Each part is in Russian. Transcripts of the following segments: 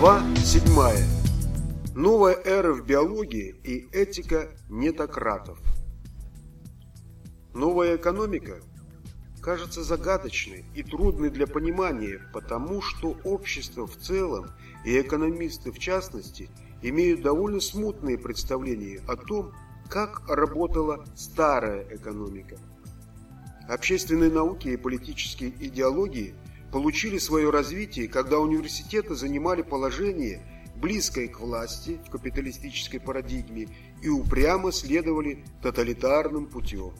Глава 7. Новая эра в биологии и этика нетократов. Новая экономика кажется загадочной и трудной для понимания, потому что общество в целом и экономисты в частности имеют довольно смутные представления о том, как работала старая экономика. Общественные науки и политические идеологии получили свое развитие, когда университеты занимали положение, близкое к власти в капиталистической парадигме и упрямо следовали тоталитарным путем.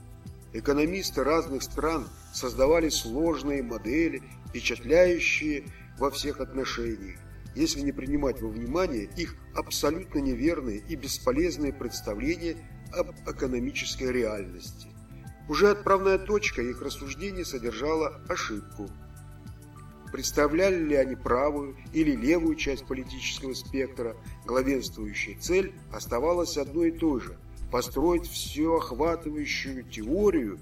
Экономисты разных стран создавали сложные модели, впечатляющие во всех отношениях, если не принимать во внимание их абсолютно неверные и бесполезные представления об экономической реальности. Уже отправная точка их рассуждений содержала ошибку. Представляли ли они правую или левую часть политического спектра, главенствующая цель оставалась одной и той же – построить всеохватывающую теорию,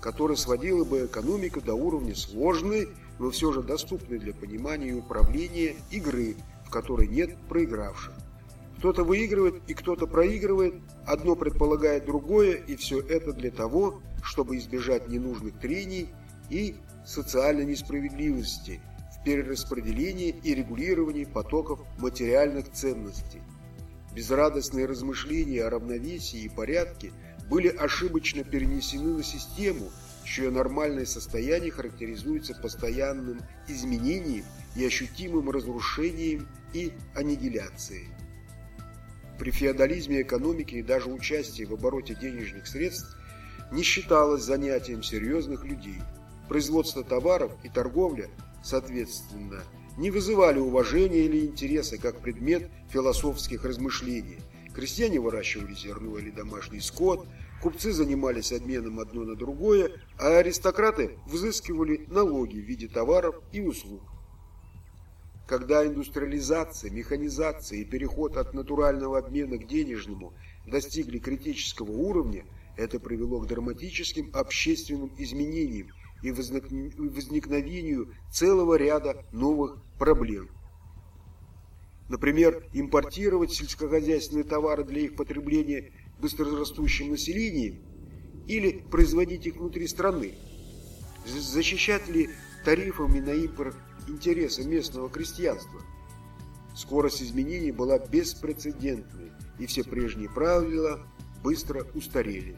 которая сводила бы экономику до уровня сложной, но все же доступной для понимания и управления игры, в которой нет проигравших. Кто-то выигрывает и кто-то проигрывает, одно предполагает другое, и все это для того, чтобы избежать ненужных трений и социальной несправедливости перераспределении и регулировании потоков материальных ценностей. Безрадостные размышления о равновесии и порядке были ошибочно перенесены на систему, чье нормальное состояние характеризуется постоянным изменением и ощутимым разрушением и аннигиляцией. При феодализме экономики и даже участии в обороте денежных средств не считалось занятием серьезных людей. Производство товаров и торговля, соответственно, не вызывали уважения или интереса как предмет философских размышлений. Крестьяне выращивали зерно или домашний скот, купцы занимались обменом одно на другое, а аристократы взыскивали налоги в виде товаров и услуг. Когда индустриализация, механизация и переход от натурального обмена к денежному достигли критического уровня, это привело к драматическим общественным изменениям и возникновению целого ряда новых проблем. Например, импортировать сельскохозяйственные товары для их потребления быстрорастущим населением или производить их внутри страны. Защищать ли тарифами на импорт интересы местного крестьянства? Скорость изменений была беспрецедентной, и все прежние правила быстро устарели.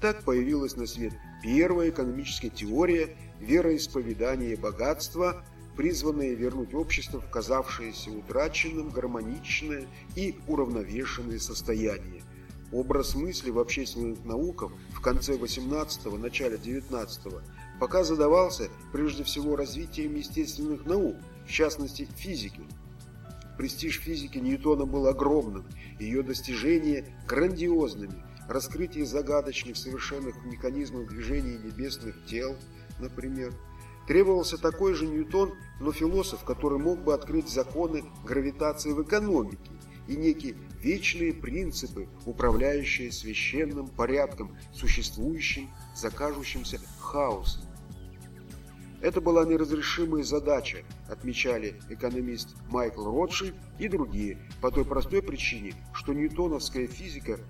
Так появилась на свет первая экономическая теория вероисповедания богатства, призванная вернуть общество в казавшееся утраченным гармоничное и уравновешенное состояние. Образ мысли в общественных науках в конце 18-го, начале 19-го пока задавался прежде всего развитием естественных наук, в частности физики. Престиж физики Ньютона был огромным, ее достижения грандиозными. Раскрытие загадочных совершенных механизмов движения небесных тел, например. Требовался такой же Ньютон, но философ, который мог бы открыть законы гравитации в экономике и некие вечные принципы, управляющие священным порядком, существующим за кажущимся хаосом. Это была неразрешимая задача, отмечали экономист Майкл Ротшильд и другие, по той простой причине, что ньютоновская физика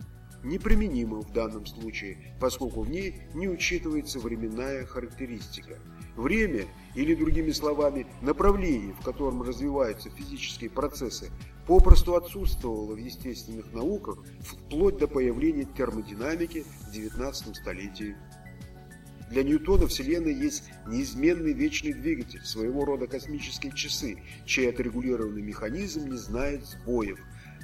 неприменима в данном случае, поскольку в ней не учитывается временная характеристика. Время, или другими словами, направление, в котором развиваются физические процессы, попросту отсутствовало в естественных науках вплоть до появления термодинамики в XIX столетии. Для Ньютона Вселенная есть неизменный вечный двигатель, своего рода космические часы, чей отрегулированный механизм не знает сбоев.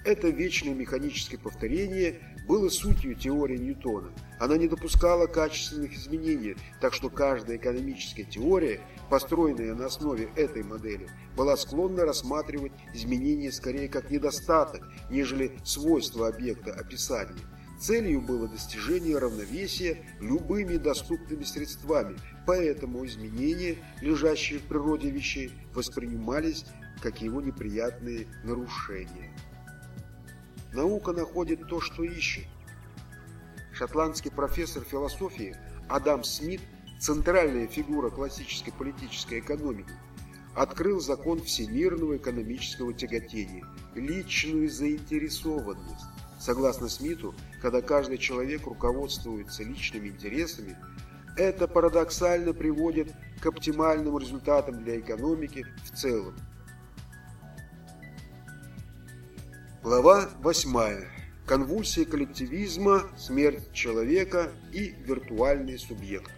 Это вечное механическое повторение было сутью теории Ньютона. Она не допускала качественных изменений, так что каждая экономическая теория, построенная на основе этой модели, была склонна рассматривать изменения скорее как недостаток, нежели свойство объекта описания. Целью было достижение равновесия любыми доступными средствами, поэтому изменения, лежащие в природе вещей, воспринимались как его неприятные нарушения. Наука находит то, что ищет. Шотландский профессор философии Адам Смит, центральная фигура классической политической экономики, открыл закон всемирного экономического тяготения – личную заинтересованность. Согласно Смиту, когда каждый человек руководствуется личными интересами, это парадоксально приводит к оптимальным результатам для экономики в целом. Глава 8. Конвульсия коллективизма, смерть человека и виртуальный субъект.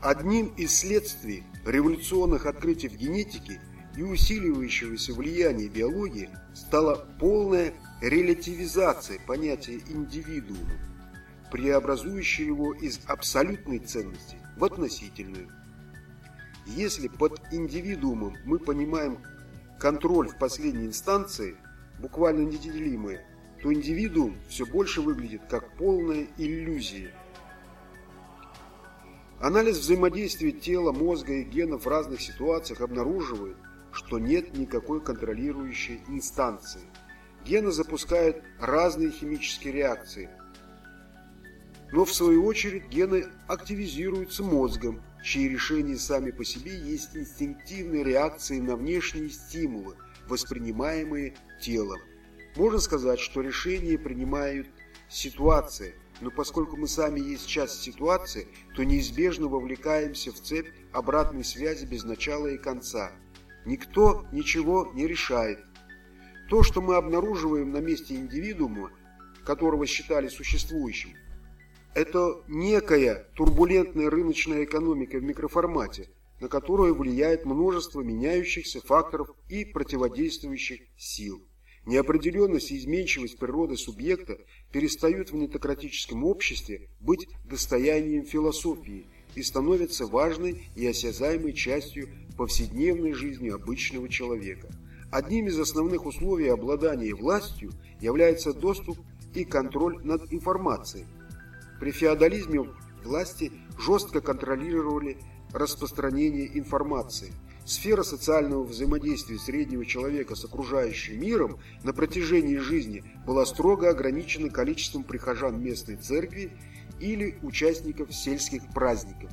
Одним из следствий революционных открытий в генетике и усиливающегося влияния биологии стала полная релятивизация понятия индивидуума, преобразующая его из абсолютной ценности в относительную. Если под индивидуумом мы понимаем контроль в последней инстанции, буквально неделимое, то индивидуум все больше выглядит как полная иллюзия. Анализ взаимодействия тела, мозга и генов в разных ситуациях обнаруживает, что нет никакой контролирующей инстанции. Гены запускают разные химические реакции. Но в свою очередь гены активизируются мозгом, чьи решения сами по себе есть инстинктивные реакции на внешние стимулы, воспринимаемые телом. Можно сказать, что решения принимают ситуация, но поскольку мы сами есть часть ситуации, то неизбежно вовлекаемся в цепь обратной связи без начала и конца. Никто ничего не решает. То, что мы обнаруживаем на месте индивидуума, которого считали существующим, это некая турбулентная рыночная экономика в микроформате, на которую влияет множество меняющихся факторов и противодействующих сил. Неопределенность и изменчивость природы субъекта перестают в нетократическом обществе быть достоянием философии и становятся важной и осязаемой частью повседневной жизни обычного человека. Одним из основных условий обладания властью является доступ и контроль над информацией. При феодализме власти жестко контролировали распространение информации. Сфера социального взаимодействия среднего человека с окружающим миром на протяжении жизни была строго ограничена количеством прихожан местной церкви или участников сельских праздников.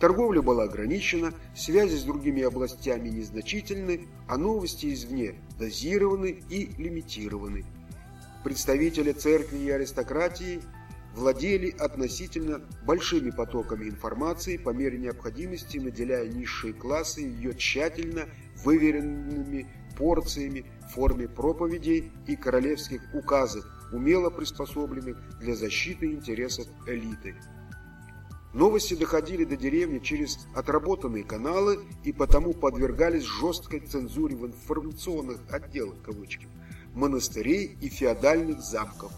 Торговля была ограничена, связи с другими областями незначительны, а новости извне дозированы и лимитированы. Представители церкви и аристократии владели относительно большими потоками информации по мере необходимости, наделяя низшие классы ее тщательно выверенными порциями в форме проповедей и королевских указов, умело приспособленных для защиты интересов элиты. Новости доходили до деревни через отработанные каналы и потому подвергались жесткой цензуре в информационных отделах кавычки, монастырей и феодальных замков.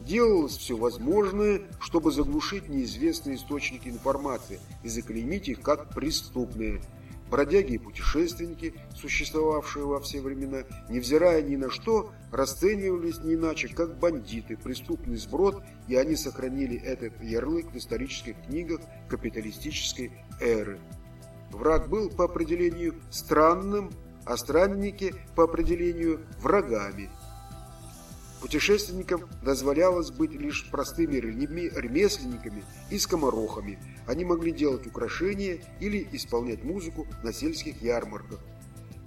Делалось все возможное, чтобы заглушить неизвестные источники информации и заклеймить их как преступные. Бродяги и путешественники, существовавшие во все времена, невзирая ни на что, расценивались не иначе, как бандиты, преступный сброд, и они сохранили этот ярлык в исторических книгах капиталистической эры. Враг был по определению странным, а странники по определению врагами – Путешественникам дозволялось быть лишь простыми ремесленниками и скоморохами. Они могли делать украшения или исполнять музыку на сельских ярмарках.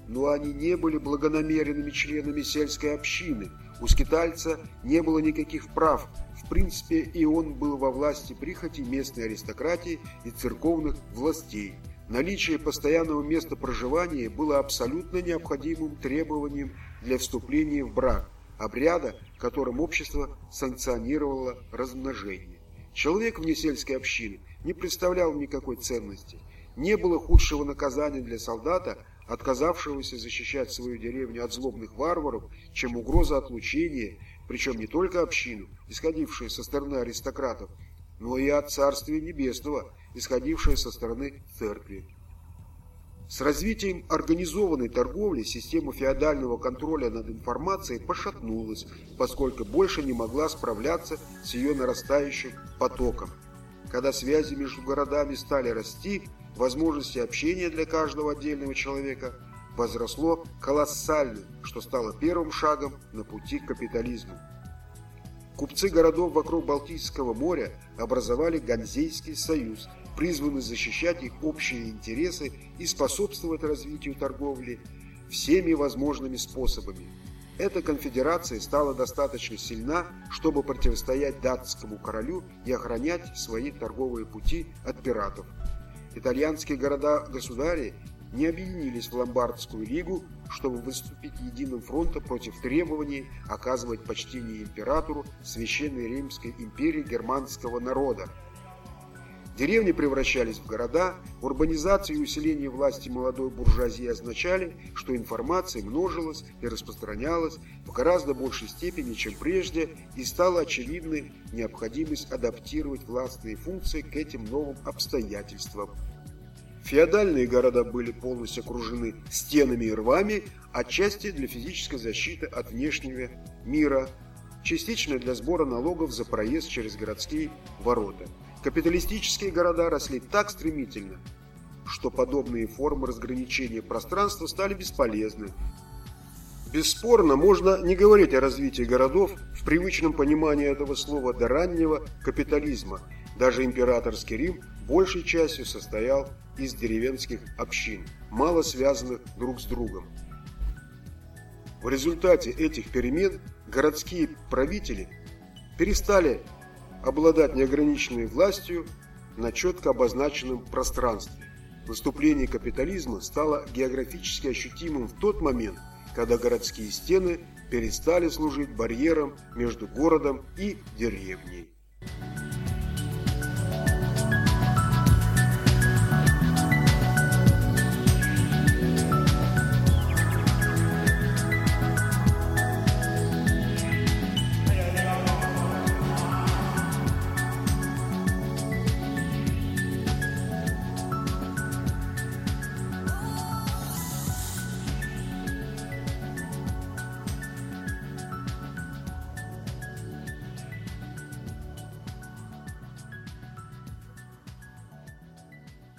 Но они не были благонамеренными членами сельской общины. У скитальца не было никаких прав. В принципе, и он был во власти прихоти местной аристократии и церковных властей. Наличие постоянного места проживания было абсолютно необходимым требованием для вступления в брак обряда, которым общество санкционировало размножение. Человек вне сельской общины не представлял никакой ценности. Не было худшего наказания для солдата, отказавшегося защищать свою деревню от злобных варваров, чем угроза отлучения, причем не только общину, исходившую со стороны аристократов, но и от Царствия Небесного, исходившее со стороны церкви. С развитием организованной торговли система феодального контроля над информацией пошатнулась, поскольку больше не могла справляться с ее нарастающим потоком. Когда связи между городами стали расти, возможности общения для каждого отдельного человека возросло колоссально, что стало первым шагом на пути к капитализму. Купцы городов вокруг Балтийского моря образовали Ганзейский союз, призванный защищать их общие интересы и способствовать развитию торговли всеми возможными способами. Эта конфедерация стала достаточно сильна, чтобы противостоять датскому королю и охранять свои торговые пути от пиратов. Итальянские города-государи не объединились в Ломбардскую лигу, чтобы выступить единым фронтом против требований оказывать почтение императору Священной Римской империи германского народа. Деревни превращались в города, урбанизация и усиление власти молодой буржуазии означали, что информация множилась и распространялась в гораздо большей степени, чем прежде, и стала очевидной необходимость адаптировать властные функции к этим новым обстоятельствам. Феодальные города были полностью окружены стенами и рвами, отчасти для физической защиты от внешнего мира, частично для сбора налогов за проезд через городские ворота. Капиталистические города росли так стремительно, что подобные формы разграничения пространства стали бесполезны. Бесспорно, можно не говорить о развитии городов в привычном понимании этого слова до раннего капитализма. Даже императорский Рим большей частью состоял из деревенских общин, мало связанных друг с другом. В результате этих перемен городские правители перестали обладать неограниченной властью на четко обозначенном пространстве. Наступление капитализма стало географически ощутимым в тот момент, когда городские стены перестали служить барьером между городом и деревней.